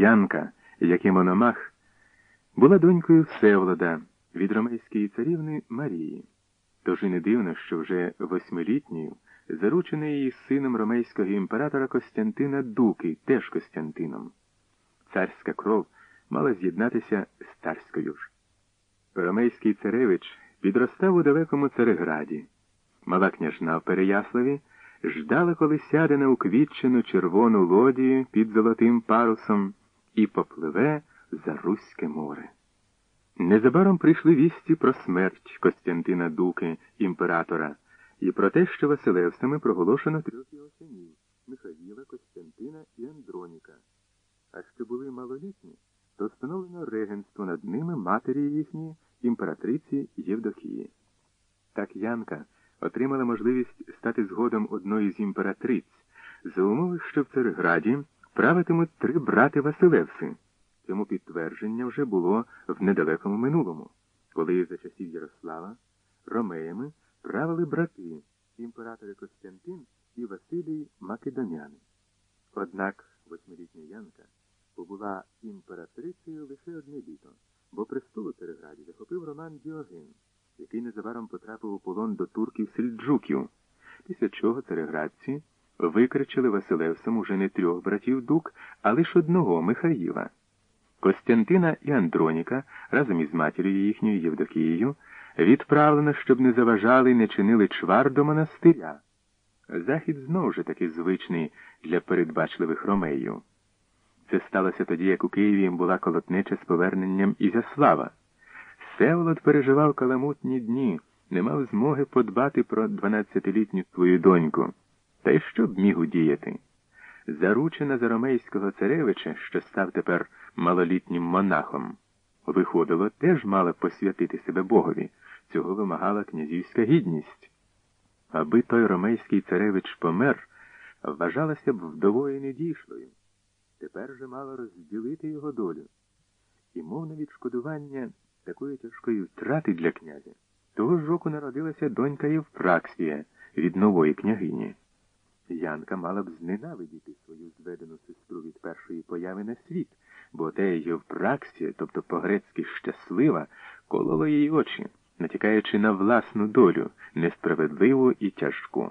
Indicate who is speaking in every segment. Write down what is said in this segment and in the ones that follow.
Speaker 1: Янка, як і Мономах, була донькою Всеволода від ромейської царівни Марії. Тож і не дивно, що вже восьмилітньою заручений її сином ромейського імператора Костянтина Дуки, теж Костянтином. Царська кров мала з'єднатися з царською ж. Ромейський царевич підростав у далекому Цареграді. Мала княжна в Переяславі ждала, коли сяде на уквітчену червону лодію під золотим парусом і попливе за Руське море. Незабаром прийшли вісті про смерть Костянтина Дуки, імператора, і про те, що Василевсами проголошено трьох його синів Михаїла, Костянтина і Андроніка. А що були малолітні, то встановлено регенство над ними матері їхньої імператриці Євдокії. Так Янка отримала можливість стати згодом одною з імператриць, за умови, що в Цареграді правитимуть три брати Василевси. Цьому підтвердження вже було в недалекому минулому, коли за часів Ярослава ромеями правили брати імператори Костянтин і Василій Македоняни. Однак восьмирітня Янка побула імператрицею лише одне літо, бо престол у Цареграді захопив Роман Діоген, який незабаром потрапив у полон до турків сельджуків, після чого цареградці викричили Василевсом уже не трьох братів Дук, а лише одного Михаїла. Костянтина і Андроніка разом із матір'ю їхньою Євдокією відправлено, щоб не заважали і не чинили чвар до монастиря. Захід знову ж таки звичний для передбачливих ромеїв. Це сталося тоді, як у Києві їм була колотнеча з поверненням Ізяслава. Севолод переживав каламутні дні, не мав змоги подбати про дванадцятилітню свою доньку. Та й що б міг удіяти? Заручена за ромейського царевича, що став тепер малолітнім монахом, виходило, теж мала посвятити себе Богові. Цього вимагала князівська гідність. Аби той ромейський царевич помер, вважалася б вдовою недійшлою. Тепер же мала розділити його долю. І мовне відшкодування такої тяжкої втрати для князя. Того ж року народилася донька Євпраксія від нової княгині. Янка мала б зненавидіти свою зведену сестру від першої появи на світ, бо те Євпраксія, тобто по-грецьки щаслива, колола її очі, натякаючи на власну долю, несправедливу і тяжку.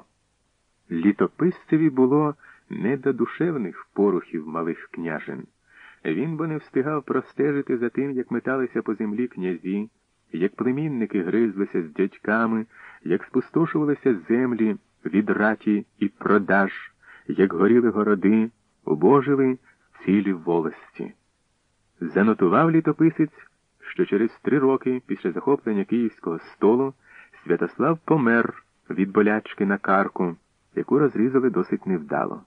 Speaker 1: Літописцеві було не до душевних порухів малих княжин. Він бо не встигав простежити за тим, як металися по землі князі, як племінники гризлися з дядьками, як спустошувалися землі від раті і продаж, як горіли городи, убожили цілі волості. Занотував літописець, що через три роки після захоплення київського столу Святослав помер від болячки на карку, яку розрізали досить невдало.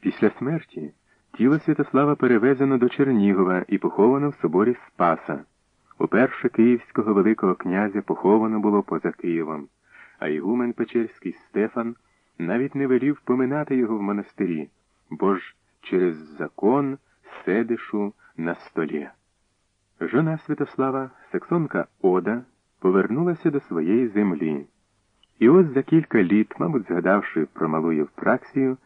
Speaker 1: Після смерті тіло Святослава перевезено до Чернігова і поховано в соборі Спаса. Уперше київського Великого князя поховано було поза Києвом, а Ігумен Печерський Стефан навіть не велів поминати його в монастирі, бо ж через закон седишу на столі. Жона Святослава, саксонка Ода, повернулася до своєї землі. І ось за кілька літ, мабуть, згадавши про малу Євпраксію,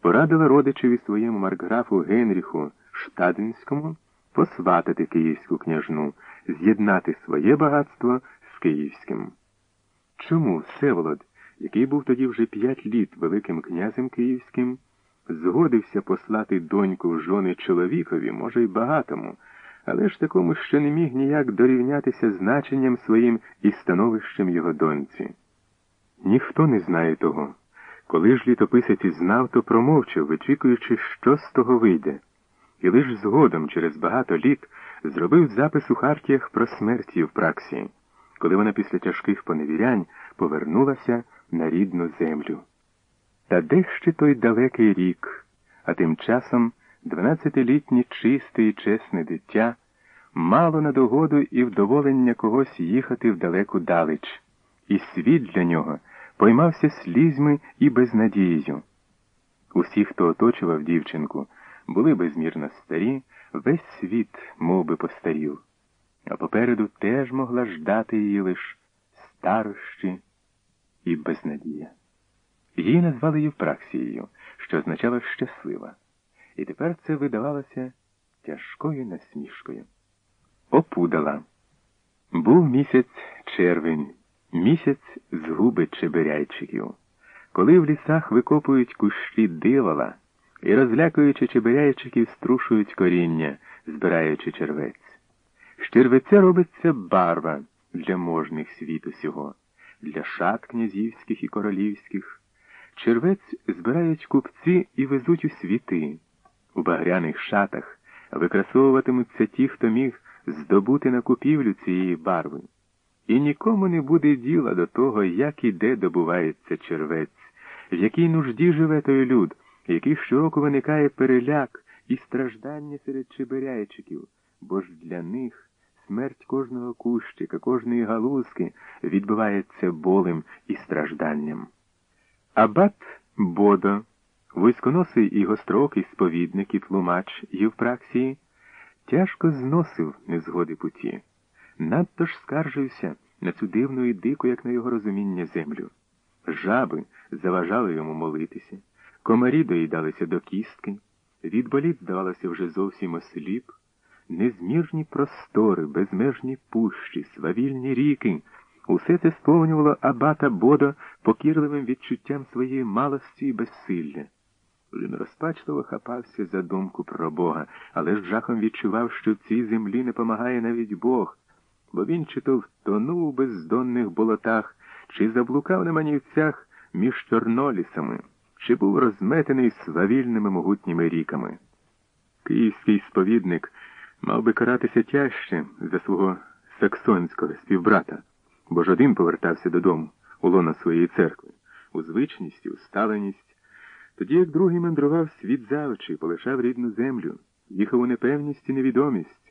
Speaker 1: порадила родичеві своєму маркграфу Генріху Штадинському посватати київську княжну, з'єднати своє багатство з київським. Чому Всеволод, який був тоді вже п'ять літ Великим князем Київським, згодився послати доньку жони чоловікові, може, й багатому, але ж такому, що не міг ніяк дорівнятися значенням своїм і становищем його доньці? Ніхто не знає того. Коли ж літописець знав, то промовчав, вичікуючи, що з того вийде, і лиш згодом, через багато літ, зробив запис у хартіях про смерть Євпраксії, коли вона після тяжких поневірянь повернулася на рідну землю. Та де ще той далекий рік, а тим часом дванадцятилітнє чисте і чесне дитя мало на догоду і вдоволення когось їхати в далеку далеч, і світ для нього поймався слізьми і безнадією. Усі, хто оточував дівчинку, були безмірно старі, весь світ мов би, постарів, а попереду теж могла ждати її лиш старощі і безнадія. Її назвали Євпраксією, що означало щаслива, і тепер це видавалося тяжкою насмішкою. Опудала. Був місяць червень, місяць згуби чебиряйчиків, коли в лісах викопують кущі дивола і, розлякуючи чебиряйчиків, струшують коріння, збираючи червець. З червеця робиться барва для можних світу сього, для шат князівських і королівських. Червець збирають купці і везуть у світи. У багряних шатах викрасовуватимуться ті, хто міг здобути на купівлю цієї барви. І нікому не буде діла до того, як і де добувається червець, в якій нужді живе той люд, який щороку виникає переляк і страждання серед чебиряйчиків, бо ж для них смерть кожного кущика, кожної галузки відбувається болем і стражданням. Абат Бодо, військоносий і гостроокий сповідник і тлумач Євпраксії, тяжко зносив незгоди путі, надто ж скаржився на цю дивну і дику, як на його розуміння, землю. Жаби заважали йому молитися, комарі доїдалися до кістки, від боліт, здавалося, вже зовсім осліп, незмірні простори, безмежні пущі, свавільні ріки. Усе це сповнювало абата Бодо покірливим відчуттям своєї малості і безсилля. Він розпачливо хапався за думку про Бога, але з жахом відчував, що в цій землі не помагає навіть Бог, бо він чи то втонув у бездонних болотах, чи заблукав на манівцях між чорнолісами, чи був розметений свавільними могутніми ріками. Київський сповідник мав би каратися тяжче за свого саксонського співбрата бо ж один повертався додому, у лоно своєї церкви, у звичність, у сталеність, тоді як другий мандрував світ за очі, полишав рідну землю, їхав у непевність і невідомість.